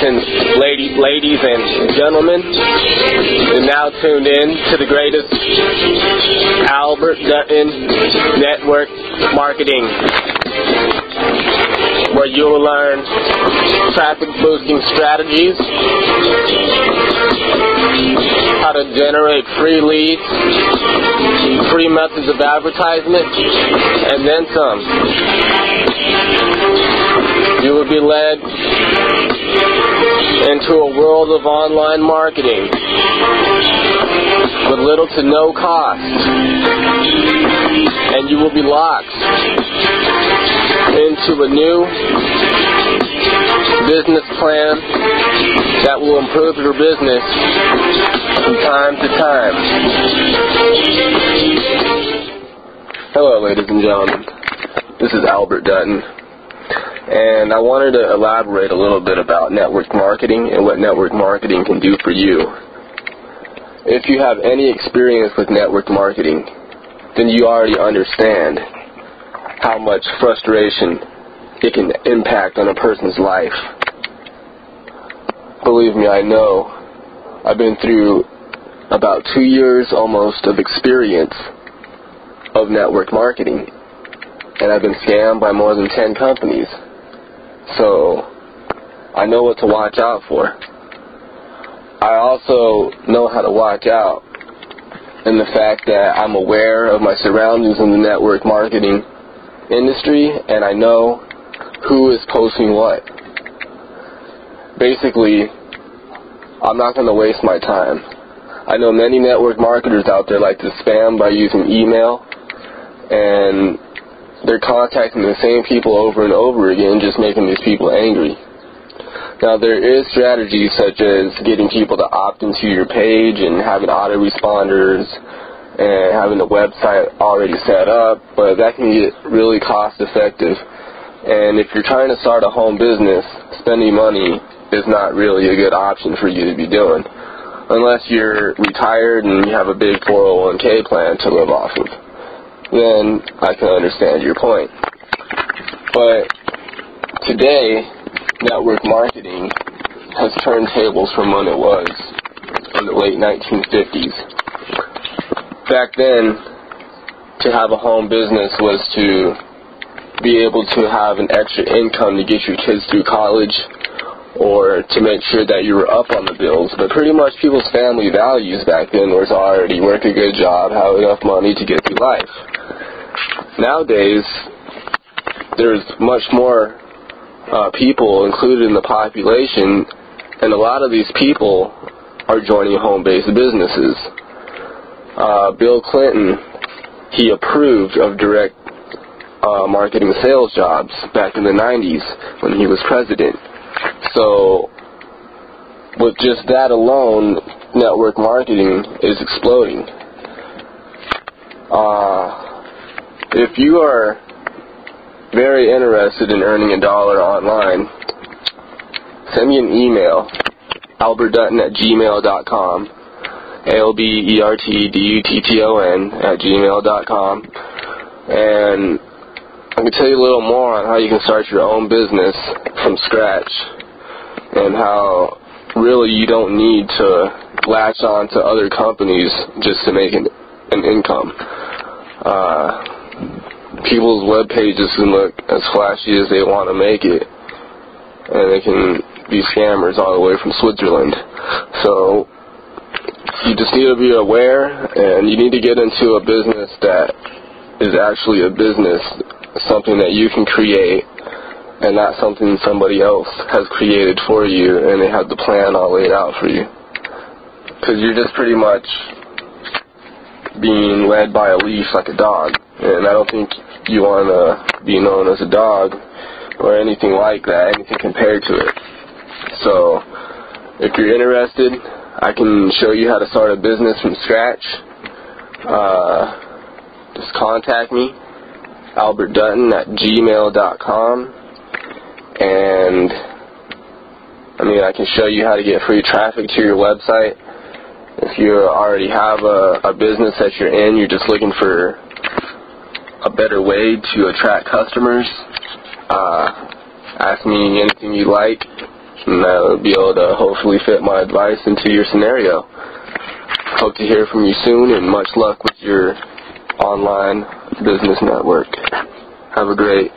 And ladies and gentlemen. You're now tuned in to the greatest Albert Dutton Network Marketing, where you will learn traffic boosting strategies, how to generate free leads, free methods of advertisement, and then some. You will be led into a world of online marketing with little to no cost. And you will be locked into a new business plan that will improve your business from time to time. Hello, ladies and gentlemen. This is Albert Dutton. And I wanted to elaborate a little bit about network marketing and what network marketing can do for you. If you have any experience with network marketing, then you already understand how much frustration it can impact on a person's life. Believe me, I know. I've been through about two years almost of experience of network marketing, and I've been scammed by more than 10 companies. So I know what to watch out for. I also know how to watch out in the fact that I'm aware of my surroundings in the network marketing industry and I know who is posting what. Basically, I'm not going to waste my time. I know many network marketers out there like to spam by using email and they're contacting the same people over and over again, just making these people angry. Now, there is strategies such as getting people to opt into your page and having autoresponders and having the website already set up, but that can get really cost effective. And if you're trying to start a home business, spending money is not really a good option for you to be doing. Unless you're retired and you have a big 401k plan to live off of then I can understand your point. But today, network marketing has turned tables from when it was in the late 1950s. Back then, to have a home business was to be able to have an extra income to get your kids through college or to make sure that you were up on the bills. But pretty much people's family values back then was already work a good job, have enough money to get through life. Nowadays, there's much more uh, people included in the population, and a lot of these people are joining home-based businesses. Uh, Bill Clinton, he approved of direct uh, marketing sales jobs back in the 90s when he was president. So, with just that alone, network marketing is exploding. Uh, if you are very interested in earning a dollar online, send me an email, albertdutton at gmail.com, A-L-B-E-R-T-D-U-T-T-O-N at gmail.com, and I can tell you a little more on how you can start your own business from scratch and how really you don't need to latch on to other companies just to make an, an income. Uh, people's web pages can look as flashy as they want to make it, and they can be scammers all the way from Switzerland. So you just need to be aware, and you need to get into a business that is actually a business, something that you can create, and not something somebody else has created for you, and they have the plan all laid out for you. Because you're just pretty much being led by a leash like a dog, and I don't think you want to be known as a dog or anything like that, anything compared to it. So, if you're interested, I can show you how to start a business from scratch. Uh, just contact me, Albert Dutton at gmail.com, and I can show you how to get free traffic to your website. If you already have a, a business that you're in, you're just looking for a better way to attract customers, uh, ask me anything you like, and I'll be able to hopefully fit my advice into your scenario. Hope to hear from you soon, and much luck with your online business network. Have a great.